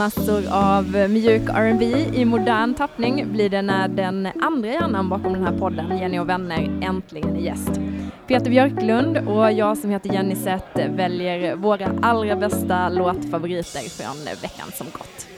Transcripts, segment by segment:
Massor av mjuk R&B i modern tappning blir det när den andra hjärnan bakom den här podden, Jenny och vänner, äntligen är gäst. Peter Björklund och jag som heter Jenny Sett väljer våra allra bästa låtfavoriter från veckan som gått.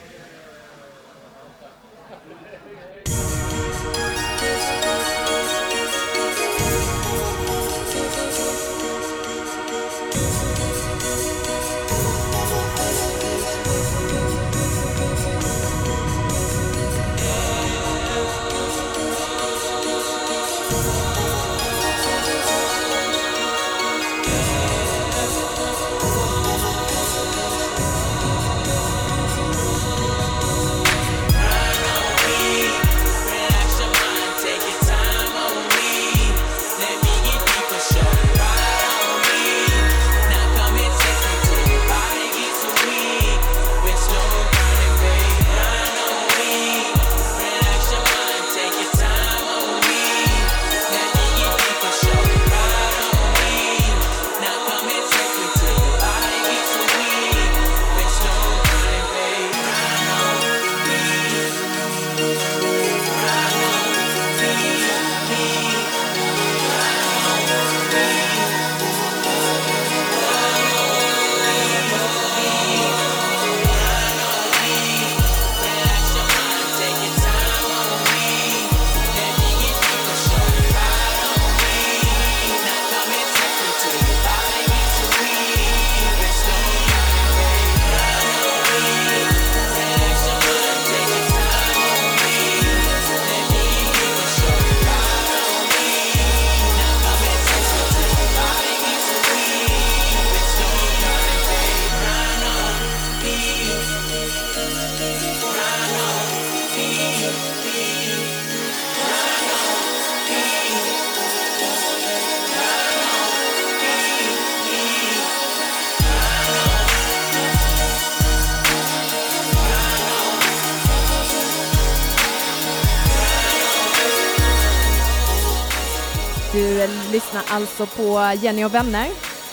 Alltså på Jenny och vänner,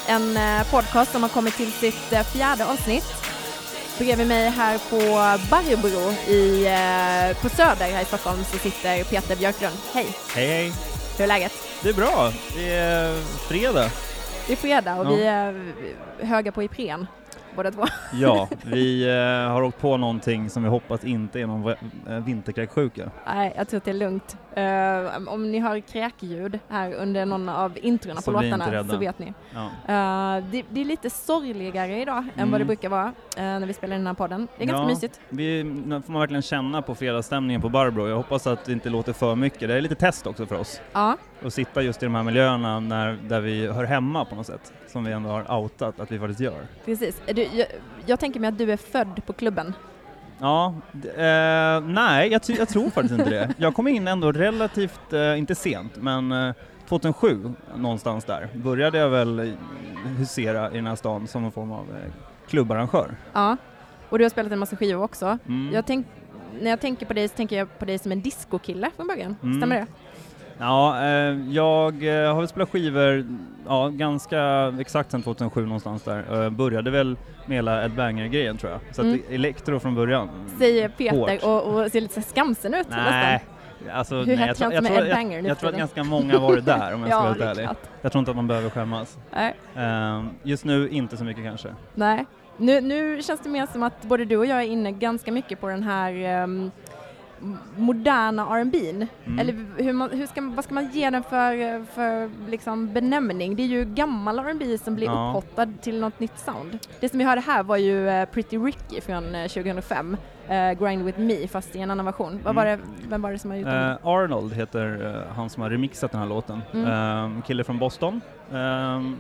en eh, podcast som har kommit till sitt eh, fjärde avsnitt. Bredvid mig här på Barbro i, eh, på Söder här i Stockholm så sitter Peter Björklund. Hej! Hej hej! Hur är läget? Det är bra. Det är fredag. Det är fredag och Ja. vi är höga på Ipren, båda två. Ja, vi eh, har åkt på någonting som vi hoppas inte är någon eh, vinterkräksjuka. Nej, jag tror att det är lugnt. Eh, om ni hör kräkljud här under någon av introna Så på låtarna så vet ni. Ja. Eh, det, det är lite sorgligare idag än Mm. vad det brukar vara eh, när vi spelar in den här podden. Det är ganska Ja. mysigt. Vi, nu får man verkligen känna på fredagsstämningen på Barbro. Jag hoppas att det inte låter för mycket. Det är lite test också för oss. Ja, Att sitta just i de här miljöerna när, där vi hör hemma på något sätt. Som vi ändå har outat att vi faktiskt gör. precis. Du, jag, jag tänker mig att du är född på klubben. Ja, eh, nej jag, jag tror faktiskt inte det. Jag kom in ändå relativt, eh, inte sent, men eh, 2007 någonstans där började jag väl husera i den här stan som en form av eh, klubbarrangör. Ja, och du har spelat en massa skivor också. Mm. Jag tänk, när jag tänker på dig så tänker jag på dig som en discokille från början. Mm. Stämmer det? Ja, eh, jag eh, har väl spelat skivor ja, ganska exakt sedan 2007 någonstans där. Eh, började väl med hela Ed Banger-grejen tror jag. Så Mm. elektro från början. Säger Peter och, och ser lite skamsen ut Nej, nästan. alltså, Hur nej, jag, tror, jag, tror, jag, jag tror att ganska många har varit där om jag ska vara helt ärlig. Jag tror inte att man behöver skämmas. Nej. Ehm, just nu inte så mycket kanske. Nej. Nu, nu känns det mer som att både du och jag är inne ganska mycket på den här ehm, m- moderna R&B'n. Mm. Eller hur man, hur ska, vad ska man ge den för, för liksom benämning? Det är ju gammal R&B som blir Ja. upphottad till något nytt sound. Det som vi hörde här var ju eh, Pretty Ricky från eh, 2005, eh, Grind With Me, fast i en annan version. Vad var det, vem var det som har gjort den? Eh, Arnold heter eh, han som har remixat den här låten. Mm. Ehm, kille från Boston. Ehm,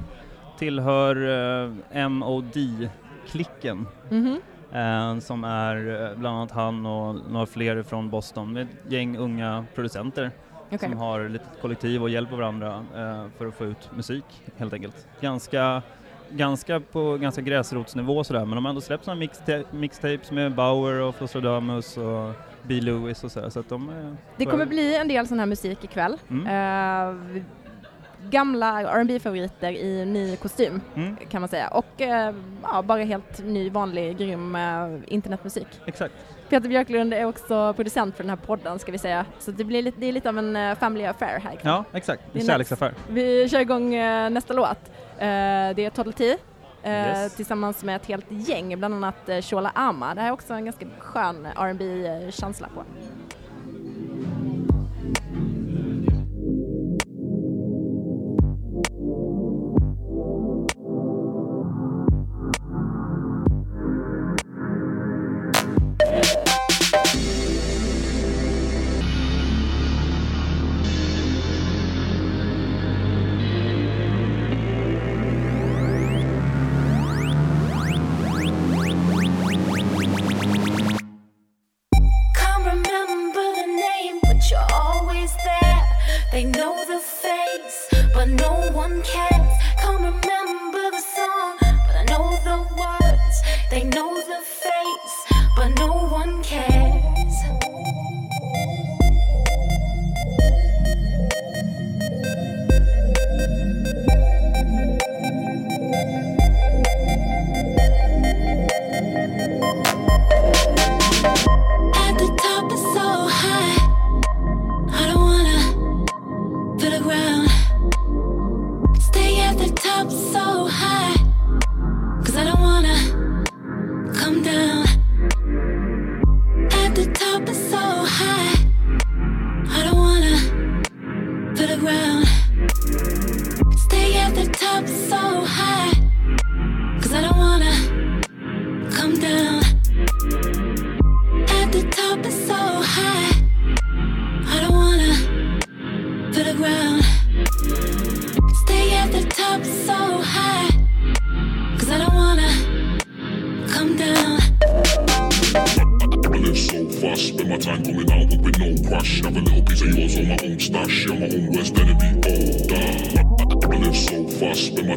tillhör uh, MOD-klicken. Mhm. Eh, som är eh, bland annat han och några fler från Boston med ett gäng unga producenter Okej. som har ett litet kollektiv och hjälper varandra eh, för att få ut musik helt enkelt. Ganska, ganska på ganska gräsrotsnivå sådär men de har ändå släppt sådana mixta- mixtapes med Bauer och Flostradamus och B. Lewis och sådär så att de eh, Det kommer bli en del sån här musik ikväll. Mm. Eh, gamla rb favoriter i ny kostym Mm, kan man säga och eh, ja, bara helt ny vanlig grym eh, internetmusik. exakt. Peter Björklund är också producent för den här podden ska vi säga så det, blir lite, det är lite av en eh, family affair här. Ja, exakt. En kärleksaffär. Vi kör igång eh, nästa låt. Eh, det är Total T eh, Yes. tillsammans med ett helt gäng, bland annat Shola Ama. Det här är också en ganska skön rb känsla på.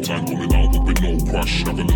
Time coming out with no crash. Have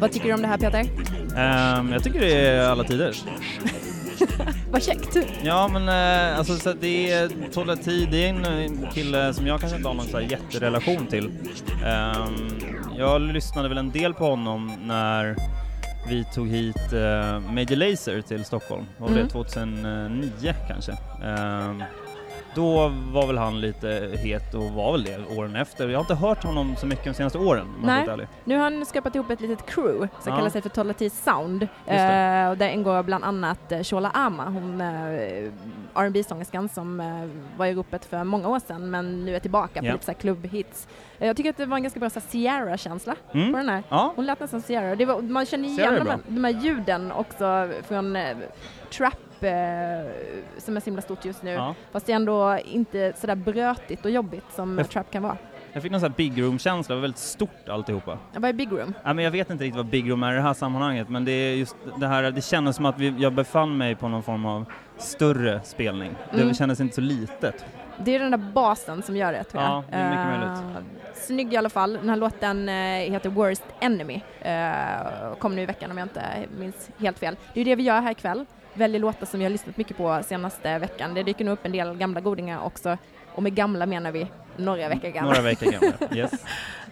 Vad tycker du om det här Peter? Ehm, jag tycker det är alla tiders. Vad käckt! Ja men eh, alltså så det är Tola T, det är en kille som jag kanske inte har någon så här jätterelation till. Ehm, jag lyssnade väl en del på honom när vi tog hit eh, Major Lazer till Stockholm, var Mm. det 2009 kanske? Ehm, då var väl han lite het och var väl det åren efter. Jag har inte hört honom så mycket de senaste åren om jag Nej. vara ärlig. Nu har han skapat ihop ett litet crew som Ja. kallar sig för Total T Sound. Eh, och där ingår bland annat eh, Shola Ama, hon eh, rb sångerskan som eh, var i ropet för många år sedan men nu är tillbaka på Ja. lite klubbhits. Eh, jag tycker att det var en ganska bra Sierra-känsla på Mm. den här. Ja, Hon lät nästan Sierra. Det var, man känner igen är de här, de här ljuden också från eh, trap som är så himla stort just nu. ja. Fast det är ändå inte sådär brötigt och jobbigt som Jag- trap kan vara. Jag fick någon sån här big room-känsla, det var väldigt stort alltihopa. Vad är Big Room? Ja, men jag vet inte riktigt vad Big Room är i det här sammanhanget, men det är just det här, det kändes som att vi, jag befann mig på någon form av större spelning. Mm. Det kändes inte så litet. Det är den där basen som gör det tror jag. Ja, det är mycket Eh, möjligt. Snygg i alla fall. Den här låten eh, heter Worst Enemy. Uh, kom nu i veckan om jag inte minns helt fel. Det är det vi gör här ikväll. Väljer låtar som vi har lyssnat mycket på senaste veckan. Det dyker nog upp en del gamla godingar också och med gamla menar vi några veckor gamla. Några veckor gamla, yes.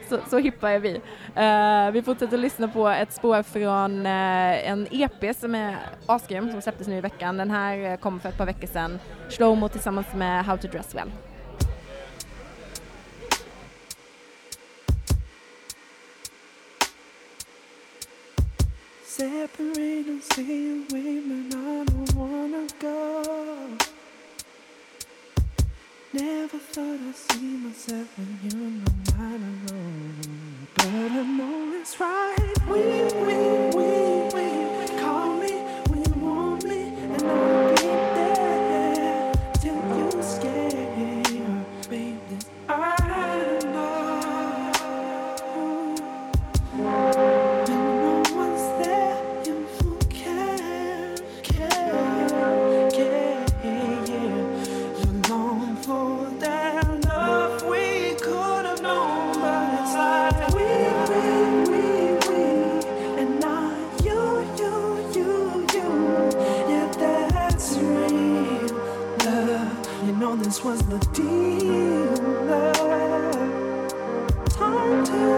så, så hippa är vi. Uh, vi fortsätter lyssna på ett spår från uh, en EP som är asgrym som släpptes nu i veckan. Den här uh, kom för ett par veckor sedan. Slowmo tillsammans med How to Dress Well. Separate and stay away, but I don't wanna go. Never thought I'd see myself when you're not mine alone. But I know it's right. We, we, we, we. Call me you want me, and I'll know this was the deal. Time to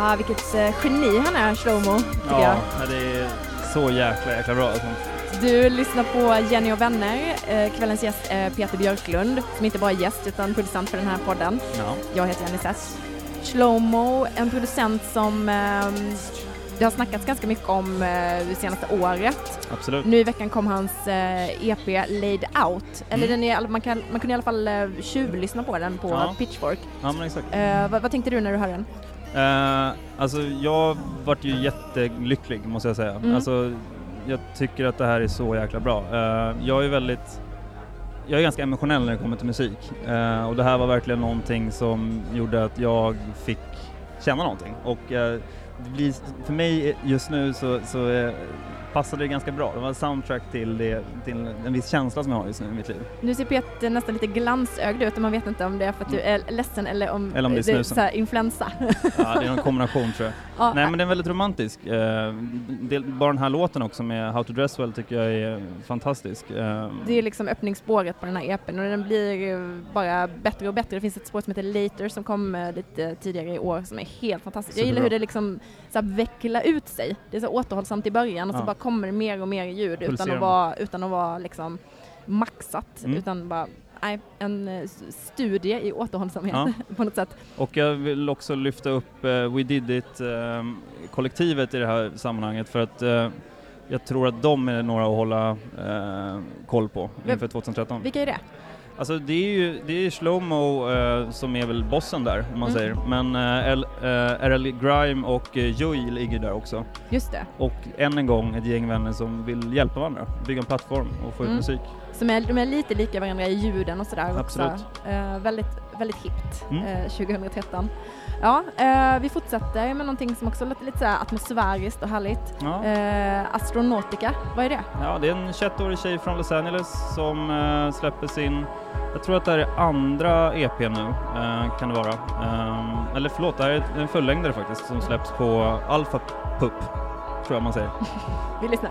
Ah, vilket eh, geni han är, Shlomo, tycker jag. Ja, det är så jäkla jäkla bra. Du lyssnar på Jenny och vänner. Eh, kvällens gäst är Peter Björklund, som inte bara är gäst utan producent för den här podden. Ja. Jag heter Jenny Sess. Shlomo, en producent som ehm, det har snackats ganska mycket om eh, det senaste året. Absolut. Nu i veckan kom hans eh, EP Laid Out. Eller Mm. den är, man, kan, man kunde i alla fall eh, tjuvlyssna på den på Ja. Pitchfork. Ja men exakt. Eh, vad, vad tänkte du när du hörde den? Eh, alltså jag vart ju jättelycklig måste jag säga. Mm. Alltså, jag tycker att det här är så jäkla bra. Eh, jag är väldigt jag är ganska emotionell när det kommer till musik Eh, och det här var verkligen någonting som gjorde att jag fick känna någonting och det blir, för mig just nu så, så passade det ganska bra. Det var soundtrack till, det, till en viss känsla som jag har just nu i mitt liv. Nu ser Peter nästan lite glansögd ut och man vet inte om det är för att du är ledsen eller om, Eller om det är snusen. så här influensa. Ja, det är en kombination tror jag. ja, Nej men den är väldigt romantisk. Eh, det, bara den här låten också med How to Dress Well tycker jag är fantastisk. Eh, Det är liksom öppningsspåret på den här EPn och den blir bara bättre och bättre. Det finns ett spår som heter Later som kom eh, lite tidigare i år som är helt fantastiskt. Jag gillar hur det liksom så här vecklar ut sig. Det är så återhållsamt i början och så Ja. bara kommer mer och mer ljud utan att vara, utan att vara liksom maxat Mm. utan bara nej, en eh, studie i återhållsamhet Ja. på något sätt. och jag vill också lyfta upp eh, We Did It eh, kollektivet i det här sammanhanget för att eh, jag tror att de är några att hålla koll på inför 2013. Vilka är det? Alltså det är ju det är Slowmo eh, som är väl bossen där om man Mm. säger, men eh, L, eh, RL Grime och eh, Joy ligger där också. Just det. Och än en gång ett gäng vänner som vill hjälpa varandra, bygga en plattform och få ut Mm. musik. Som är, de är lite lika varandra i ljuden och sådär Absolut. också. Eh, väldigt, väldigt hippt Mm. eh, 2013. Ja, eh, vi fortsätter med någonting som också låter lite såhär atmosfäriskt och härligt. Ja. Eh, Astronautica, vad är det? Ja, det är en 21-årig tjej från Los Angeles som eh, släpper sin, jag tror att det här är andra EP nu, eh, kan det vara. Ehm, eller förlåt, det här är en fullängdare faktiskt som släpps på Alpha Pup, tror jag man säger. Vi lyssnar.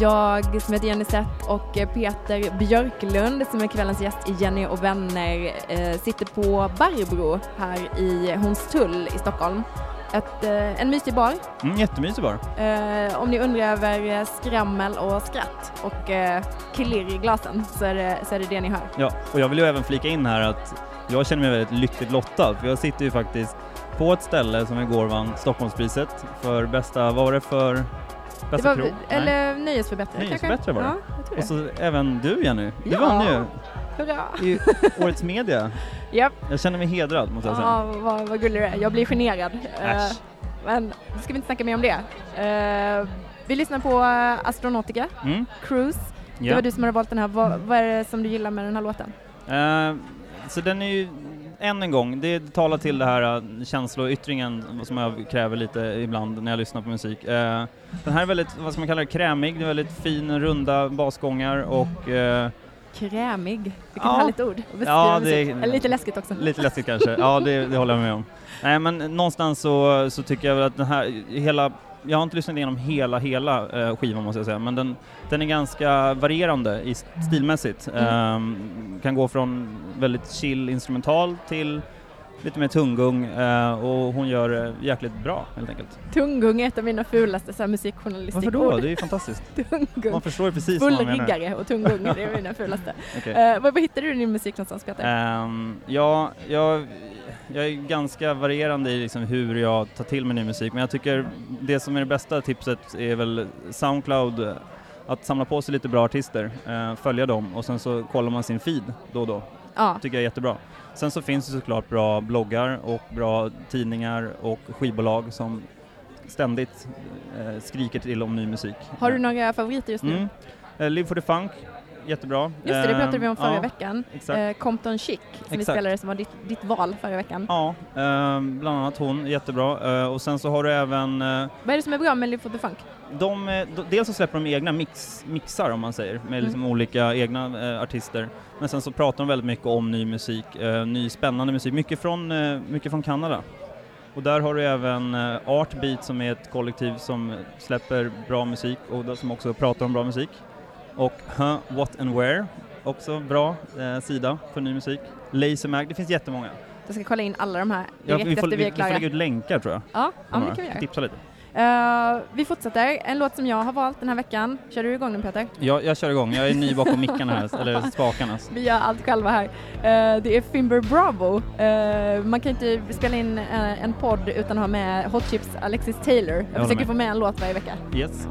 Jag som heter Jenny Seth och eh, Peter Björklund som är kvällens gäst i Jenny och vänner eh, sitter på Barbro här i Hornstull i Stockholm. Ett, eh, en mysig bar. Mm, jättemysig bar. Om ni undrar över skrammel och skratt och eh, klirr i glasen så är, det, så är det det ni hör. Ja, och jag vill ju även flika in här att jag känner mig väldigt lyckligt lottad för jag sitter ju faktiskt på ett ställe som igår vann Stockholmspriset för bästa, vad var det för bästa Det var, krog? Nej. eller nöjesförbättrare Nöjesförbättrare var det. Ja, jag tror Och så även du Jenny, du Ja. vann ju Hurra! i Årets Media. Japp. Jag känner mig hedrad måste jag säga. Ja, vad, vad gullig du är. Jag blir generad. Eh, Äsch. men nu ska vi inte snacka mer om det. Eh, vi lyssnar på uh, Astronautica, Mm, Cruise. Det ja. var du som hade valt den här. Vad, vad är det som du gillar med den här låten? Eh, så den är ju, än en gång, det talar till det här eh, känsloyttringen som jag kräver lite ibland när jag lyssnar på musik. Eh, den här är väldigt, vad ska man kalla det, krämig, det är väldigt fin, runda basgångar och eh, Krämig. Vilket Ja. härligt ord Ja, det är- Eller lite läskigt också. lite läskigt kanske. Ja, det, det håller jag med om. Nej, men någonstans så, så tycker jag väl att den här, hela, jag har inte lyssnat igenom hela, hela eh, skivan måste jag säga, men den, den är ganska varierande i st- stilmässigt. Ehm, kan gå från väldigt chill instrumental till lite mer tunggung eh, och hon gör det jäkligt bra helt enkelt. Tunggung är ett av mina fulaste så här, musikjournalistikord. Varför då? Det är ju fantastiskt. Tunggung. Man förstår ju precis vad man menar. Fullriggare och tunggung, det är mina fulaste. Okej. Eh, var, var hittar du din musik någonstans Peter? Ehm, ja, jag, jag är ganska varierande i liksom hur jag tar till mig ny musik, men jag tycker det som är det bästa tipset är väl Soundcloud, eh, att samla på sig lite bra artister, eh, följa dem och sen så kollar man sin feed då och då. ja, tycker jag är jättebra. Sen så finns det såklart bra bloggar och bra tidningar och skivbolag som ständigt eh, skriker till om ny musik. har du några favoriter just nu? Mm. Eh, Live for the Funk, jättebra. Just det, det pratade vi om Ehm, förra ja, veckan. Exakt. Eh, Compton Chic som vi Exakt. spelade som var ditt, ditt val förra veckan. Ja, eh, bland annat hon, jättebra. Eh, och sen så har du även, eh, Vad är det som är bra med Live for the Funk? de, eh, dels så släpper de egna mix, mixar om man säger, med liksom olika egna eh, artister. Men sen så pratar de väldigt mycket om ny musik, eh, ny spännande musik, mycket från, eh, mycket från Kanada. Och där har du även eh, Artbeat som är ett kollektiv som släpper bra musik och som också pratar om bra musik. Och Huh, What and Where, också bra eh, sida för ny musik. Laser Mag, det finns jättemånga. Jag ska kolla in alla de här Ja, direkt vi, får, efter vi är vi får klara. lägga ut länkar tror jag. Ja, ja det kan vi göra. Tipsa lite. Eh, vi fortsätter. En låt som jag har valt den här veckan. Kör du igång den Peter? Jag, jag kör igång, jag är ny bakom mickarna här, eller spakarna. Vi gör allt själva här. Eh, det är Fimber Bravo. Eh, man kan inte spela in en podd utan att ha med Hot Chips Alexis Taylor. Jag, håller försöker med. få med en låt varje vecka. Yes.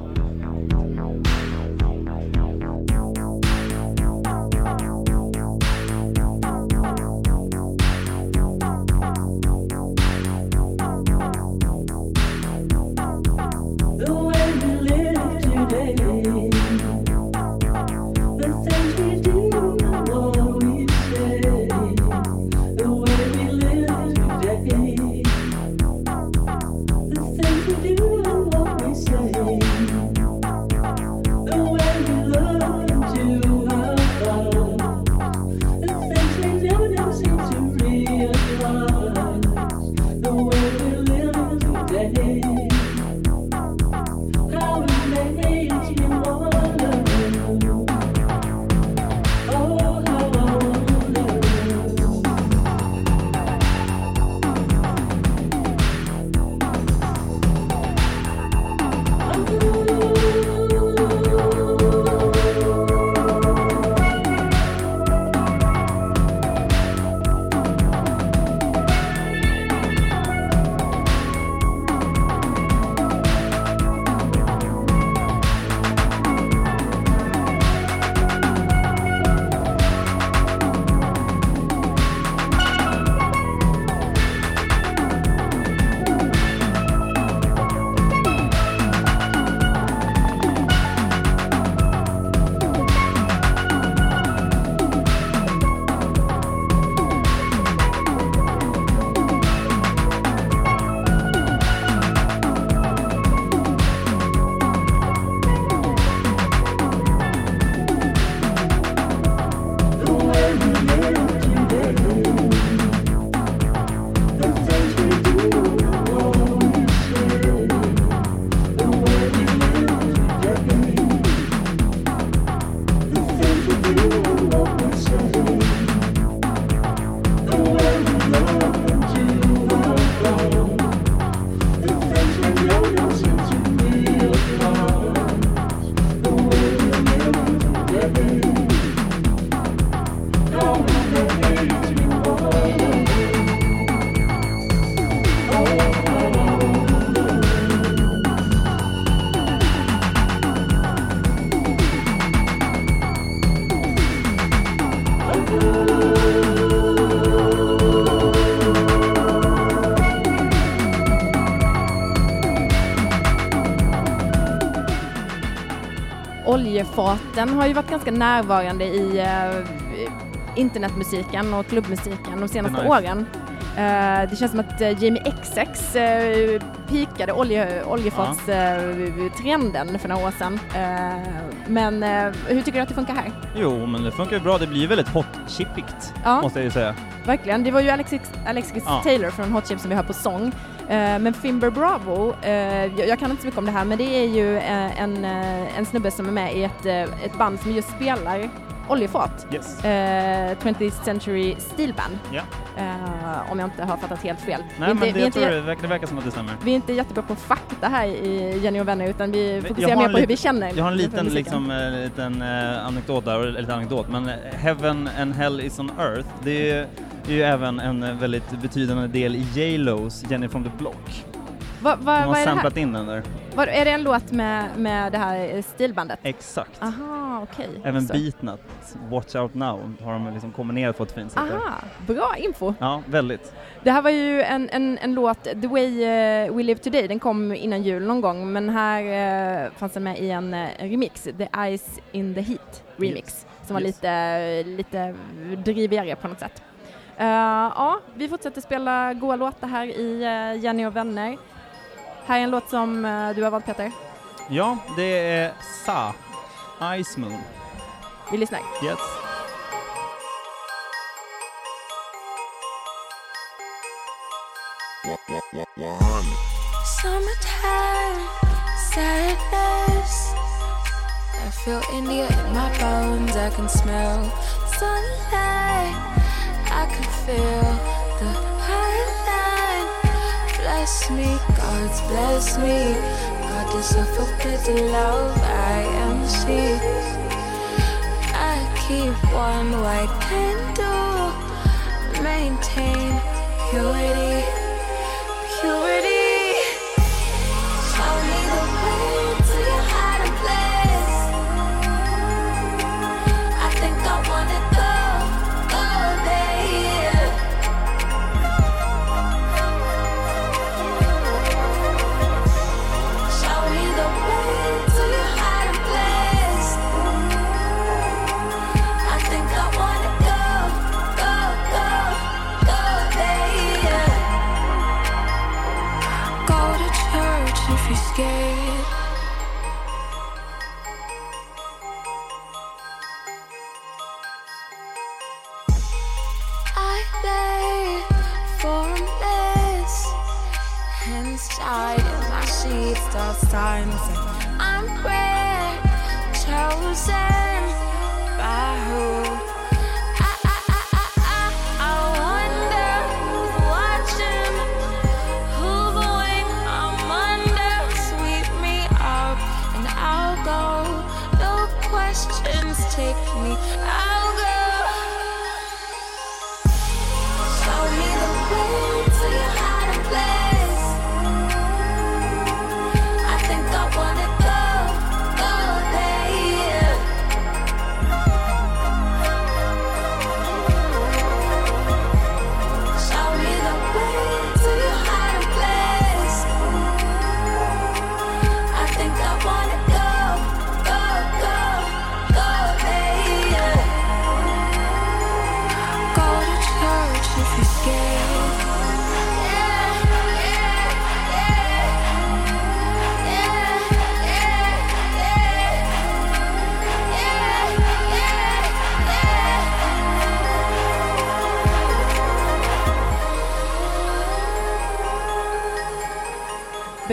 Oljefaten har ju varit ganska närvarande i eh, internetmusiken och klubbmusiken de senaste Nice. åren. Eh, det känns som att eh, Jamie XX uh, pikade olje, oljefatstrenden för några år sedan. Eh, men eh, hur tycker du att det funkar här? Jo, men det funkar ju bra. Det blir väldigt hot-chippigt, måste jag ju säga. Verkligen. Det var ju Alexis, Alexis. Taylor från Hot Chip som vi hör på sång. Eh, men Fimber Bravo, eh, jag, kan inte så mycket om det här, men det är ju eh, en, en snubbe som är med i ett, ett band som just spelar oljefat. Yes. Eh, 20th Century Steel Band. Eh, om jag inte har fattat helt fel. Nej, inte, men det, vi, inte, det, verkar, det verkar som att det stämmer. vi är inte jättebra på fakta här i Jenny och vänner utan vi fokuserar mer på hur vi känner. Jag har en liten, liksom, liten anekdot där, eller anekdot, men Heaven and Hell is on Earth, det är, är ju även en eh, väldigt betydande del i J. Lo's Jenny from the Block. Va, va, De har samplat in den där. Vad, är det en låt med, med det här stilbandet? Exakt. Aha, okej. Även Så. Beatnut, Watch Out Now, har de liksom kombinerat på ett fint sätt. Aha, bra info. Ja, väldigt. Det här var ju en, en, en låt, The Way eh, We Live Today, den kom innan jul någon gång, men här uh, fanns den med i en eh, remix, The Ice in the Heat remix, som var Yes. lite, lite drivigare på något sätt. Eh, ja, vi fortsätter spela goa låtar här i eh, Jenny och vänner. Här är en låt som eh, du har valt Peter. Ja, det är Sa, Ice Moon. Vi lyssnar. Yes. Summertime sadness. I feel India in my bones. I can smell sunlight. I can feel the highline. Bless me, God's bless me. God, this I forget the love I am she. I keep one white candle. Maintain purity purity.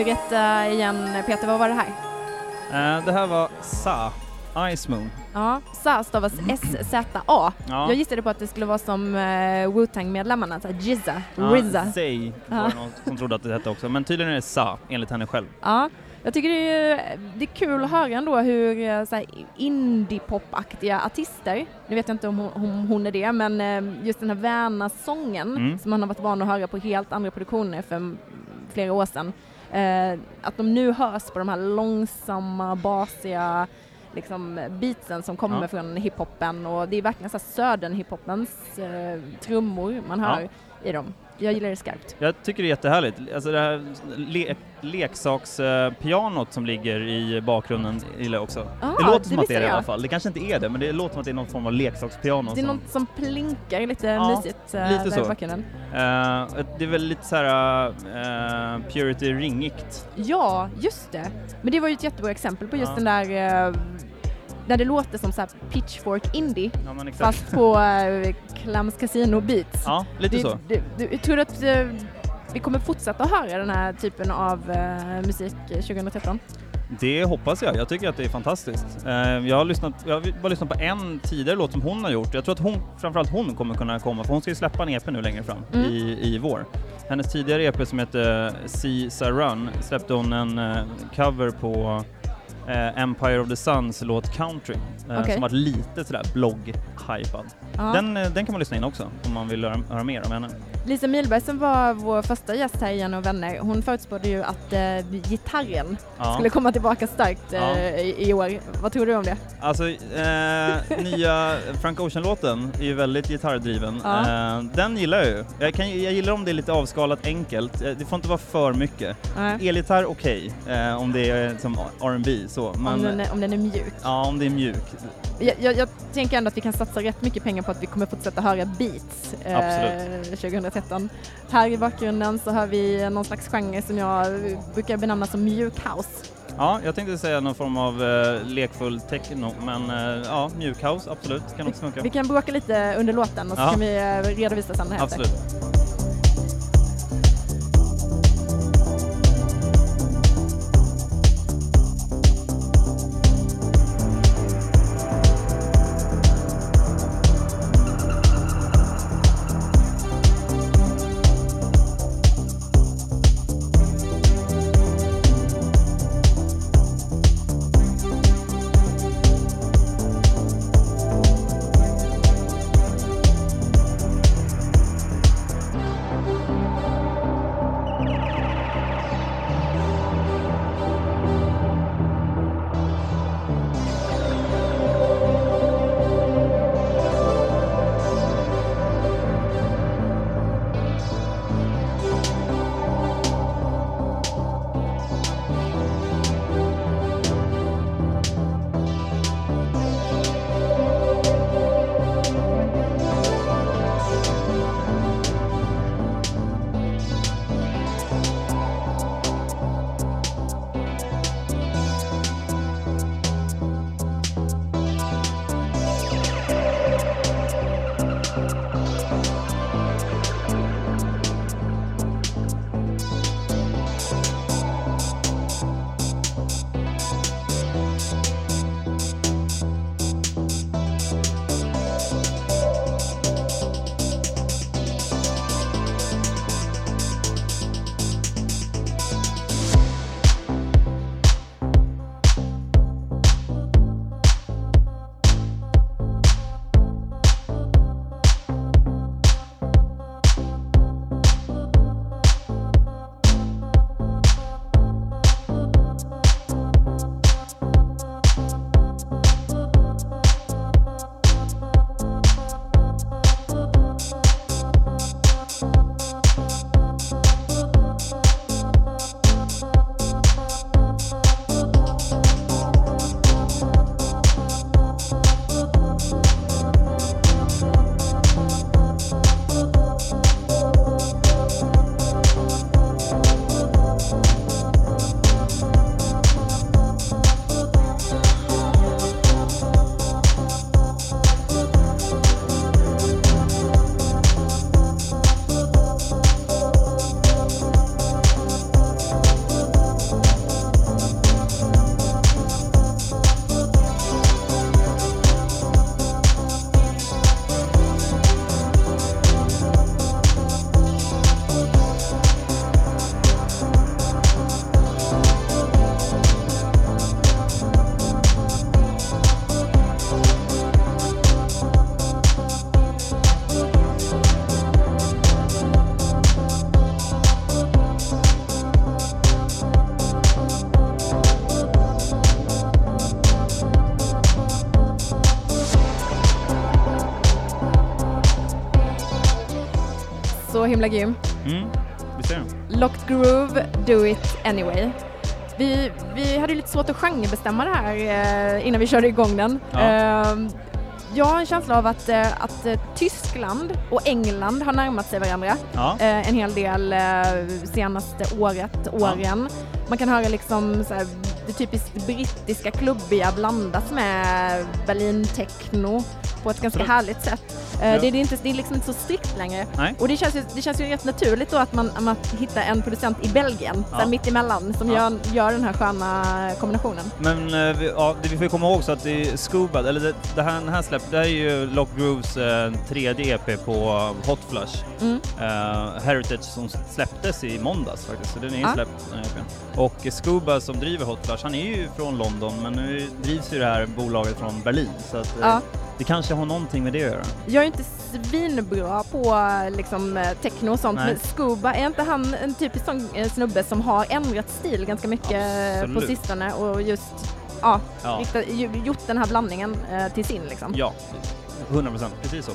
Berätta igen Peter, vad var det här? Eh, det här var Sa, Ice Moon. Ja, SA stavas S-Z-A. Ja. Jag gissade på att det skulle vara som uh, Wu-Tang-medlemmarna, Jizza, Ja, RZA. Zay var Ja. någon som trodde att det hette också, men tydligen är det Sa, enligt henne själv. Ja, jag tycker det är, det är kul att höra ändå hur eh, så här, indie-pop-aktiga artister, nu vet jag inte om hon, om hon är det, men just den här Värna-sången Mm. som man har varit van att höra på helt andra produktioner för flera år sedan, eh, att de nu hörs på de här långsamma, basiga liksom beatsen som kommer Ja. från hiphopen och det är verkligen så här södern hiphopens eh, trummor man hör i dem. Jag gillar det skarpt. Jag tycker det är jättehärligt. Alltså det här le leksakspianot som ligger i bakgrunden gillar jag också. Ah, det låter som att det är det i alla fall. Det kanske inte är det, men det låter som att det är någon form av leksakspiano. Det är som, något som plinkar lite Ja, mysigt uh, lite där så. i bakgrunden. Eh, det är väl lite så här uh, Purity ringigt. Ja, just det. Men det var ju ett jättebra exempel på just den där där det låter som så här pitchfork indie Ja, fast på uh, Clams Casino Beats. Ja, lite det, så. Det, det, jag tror att eh, vi kommer fortsätta höra den här typen av eh, musik eh, 2013. Det hoppas jag. Jag tycker att det är fantastiskt. Jag, har lyssnat, jag har bara lyssnat på en tidigare låt som hon har gjort. Jag tror att hon, framförallt hon kommer kunna komma, för hon ska ju släppa en EP nu längre fram Mm. i, i vår. Hennes tidigare EP som heter See Run släppte hon en cover på Empire of the Suns låt Country, eh, Okej. som var lite sådär blogg-hypad. Ja. Den, eh, den kan man lyssna in också om man vill höra, höra mer om henne. Lisa Milberg som var vår första gäst här i Jenny och vänner, hon förutspådde ju att eh, gitarren Ja. skulle komma tillbaka starkt eh, Ja. i, i år. Vad tror du om det? Alltså, eh, nya Frank Ocean-låten är ju väldigt gitarrdriven. Ja. Eh, den gillar jag ju. Jag, kan, jag gillar om det är lite avskalat enkelt. Eh, Det får inte vara för mycket. Nej. Elgitarr, okej, eh, om det är som R&B så. Men, om, den är, om den är mjuk. Ja, om det är mjuk. Jag, jag, jag tänker ändå att vi kan satsa rätt mycket pengar på att vi kommer fortsätta höra beats eh, Absolut. 2013. Här i bakgrunden så har vi någon slags genre som jag brukar benämna som mjuk house. Ja, jag tänkte säga någon form av eh, lekfull techno, men eh, ja, mjuk house, absolut, kan också funka. Vi kan bråka lite under låten och så Ja. kan vi eh, redovisa sen efter. Absolut. Himla grym. Mm, visst är den? Locked Groove, Do It Anyway. Vi, vi hade lite svårt att genrebestämma det här eh, innan vi körde igång den. Ja. Eh, jag har en känsla av att, eh, att eh, Tyskland och England har närmat sig varandra Ja. en hel del senaste året, åren. Man kan höra liksom så här, det typiskt brittiska klubbiga blandas med Berlin-techno på ett ganska Absolut. härligt sätt. Eh, Ja. det, är inte, det är liksom inte så strikt längre. Nej. Och det känns, ju, det känns ju rätt naturligt då att man, man hittar en producent i Belgien, Ja. mitt emellan, som Ja. gör, gör den här sköna kombinationen. Men eh, vi, ja, vi får ju komma ihåg så att det är Scuba, eller det, det här, den här släpp, det här är ju Lock Grooves eh, tredje EP på Hot Flush. Mm. Eh, Heritage som släpptes i måndags faktiskt, så den är ju Ja. släppt här EPn. Och Scuba som driver Hot Flush, han är ju från London men nu drivs ju det här bolaget från Berlin så att eh, det kanske har någonting med det att göra. Jag är inte svinbra på liksom, eh, techno och sånt, Nej. men Scuba, är inte han en typisk sån eh, snubbe som har ändrat stil ganska mycket eh, på Absolut. sistone och just ja, Ja, riktat, gjort den här blandningen till sin liksom? ja 100 procent, precis så.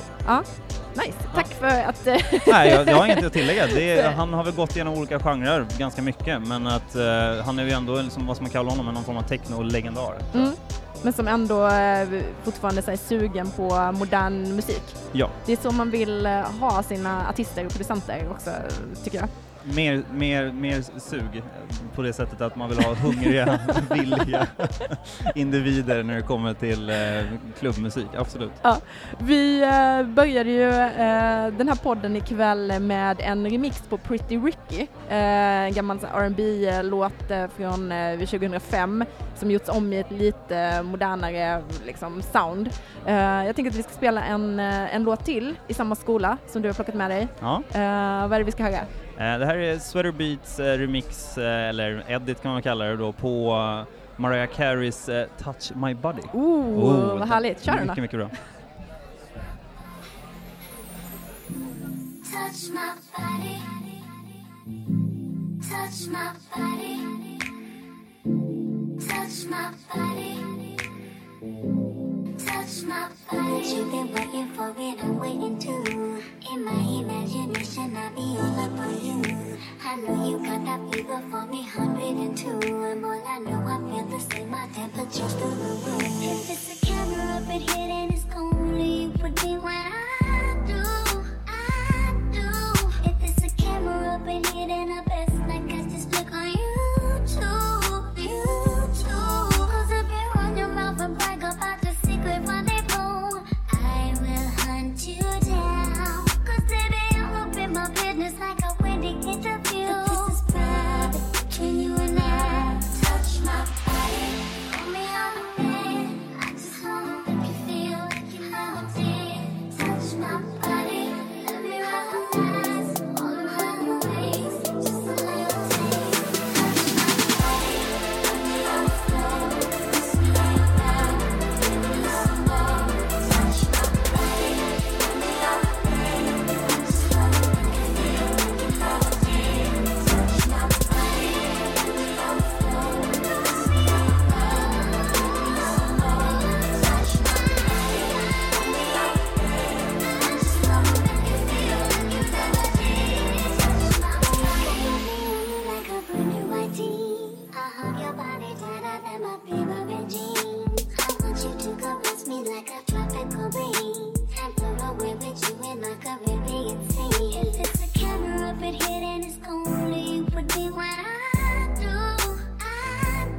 Nice, tack för att... Nej, jag, jag har inget att tillägga. Det är, han har väl gått igenom olika genrer ganska mycket, men att eh, han är ju ändå, liksom, vad ska man kalla honom, någon form av techno-legendar. mm, men som ändå eh, fortfarande här, sugen på modern musik. Ja, Det är så man vill eh, ha sina artister och producenter också, tycker jag. Mer, mer, mer sug på det sättet att man vill ha hungriga, villiga individer när det kommer till eh, klubbmusik, absolut. Vi eh, började ju eh, den här podden ikväll med en remix på Pretty Ricky, en gammal R&B låt från eh, 2005 som gjorts om i ett lite modernare liksom, sound. Jag tänker att vi ska spela en, en låt till i samma skola som du har plockat med dig. Ja. Vad är det vi ska höra? Eh, det här är Sweater Beats eh, remix, eh, eller edit kan man kalla det då, på Mariah Careys Touch My Body. Oh, vad härligt, kör den. Mycket, mycket bra. Touch my body. Touch my body. Touch my body. Touch my body. You've been waiting for it, I'm waiting too. hundred. I want you to caress me like a tropical breeze. And float away with you in my Caribbean sea. If it's a camera up it's only would be when I do. I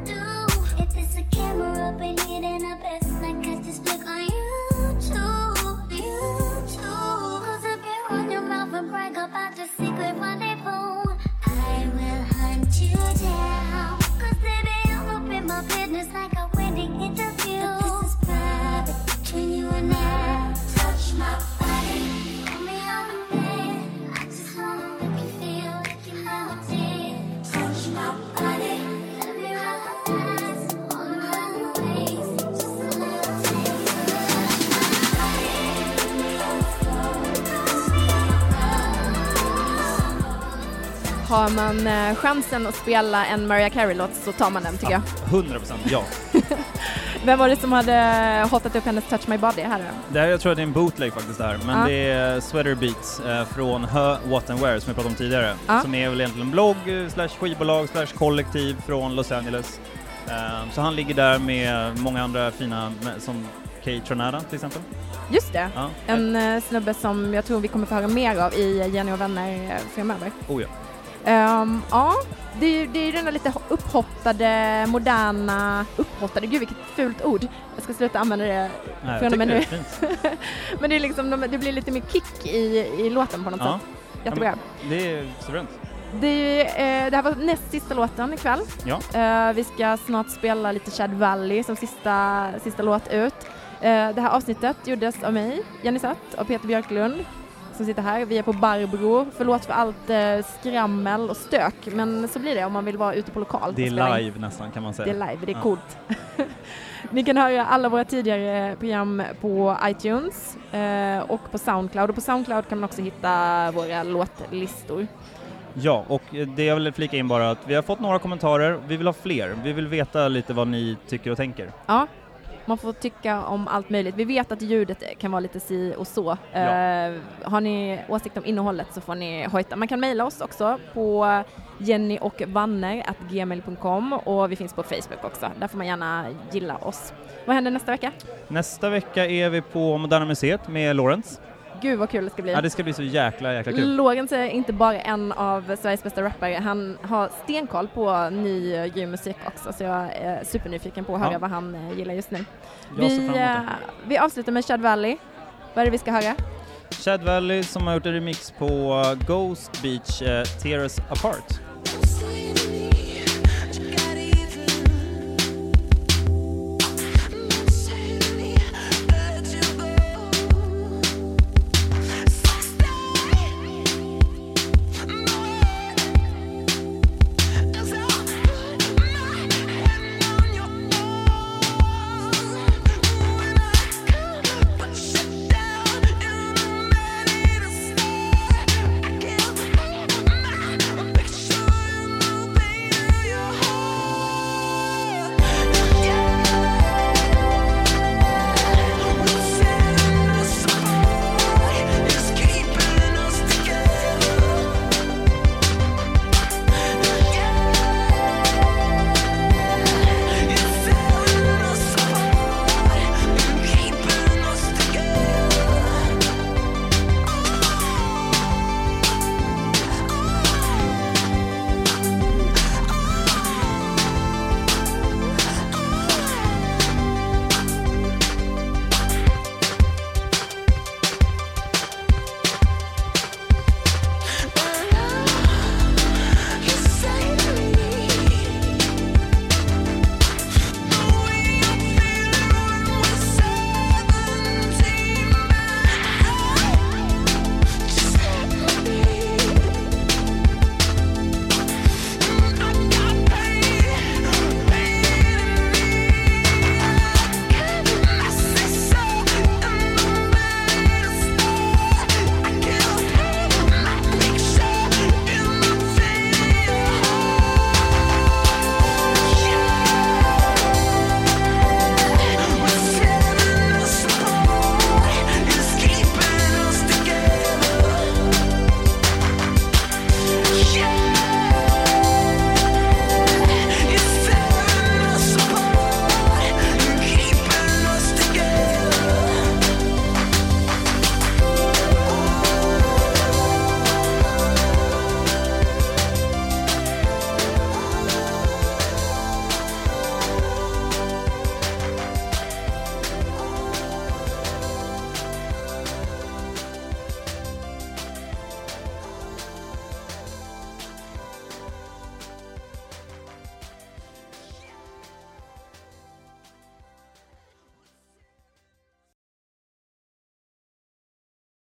do. If it's a camera up in here, then Har man eh, chansen att spela en Mariah Carey-låt så tar man den tycker jag. 100 procent, ja. Vem var det som hade hotat upp hennes Touch My Body här då? Det här, jag tror att det är en bootleg faktiskt det här, men Ja. det är Sweater Beats eh, från Hö What and Wear som jag pratade om tidigare. Ja. Som är väl egentligen en blogg, eh, slash skivbolag, slash kollektiv från Los Angeles. Eh, så han ligger där med många andra fina, som Kay Tronada till exempel. Just det, Ja. en eh, snubbe som jag tror vi kommer få höra mer av i Jenny och vänner framöver. Oh ja. Ehm, ja, det är det är ju den där lite upphottade, moderna, upphottade, gud vilket fult ord. Jag ska sluta använda det. Nej, jag tycker det är. Men det, är liksom, de- det blir lite mer kick i, i låten på något Ja. sätt. Jättebra. Det är suveränt. Det, är, eh, det här var näst sista låten ikväll. Ja. Eh, vi ska snart spela lite Chad Valley som sista, sista låt ut. Eh, det här avsnittet gjordes av mig, Jenny Satt, och Peter Björklund som sitter här. Vi är på Barbro. Förlåt för allt eh, skrammel och stök, men så blir det om man vill vara ute på lokal. Det är in. live nästan kan man Det säga. är live, det är Ja. coolt. Ni kan höra alla våra tidigare program på iTunes eh, och på Soundcloud. Och på Soundcloud kan man också hitta våra låtlistor. Ja, och eh, det jag vill flika in bara att vi har fått några kommentarer, vi vill ha fler. Vi vill veta lite vad ni tycker och tänker. Ja, man får tycka om allt möjligt. Vi vet att ljudet kan vara lite si och så. Ja. Eh, har ni åsikt om innehållet så får ni hojta. Man kan mejla oss också på jennyochvanner.gmail.com och vi finns på Facebook också. Där får man gärna gilla oss. Vad händer nästa vecka? Nästa vecka är vi på Moderna Museet med Lawrence. Gud vad kul det ska bli. Ja, det ska bli så jäkla, jäkla kul. Lorentz är inte bara en av Sveriges bästa rappare, han har stenkoll på ny eh, grym musik också så jag är supernyfiken på att höra Ja. vad han eh, gillar just nu. Vi, eh, vi avslutar med Chad Valley. Vad är det vi ska höra? Chad Valley som har gjort en remix på Ghost Beach uh, Tear Us Apart.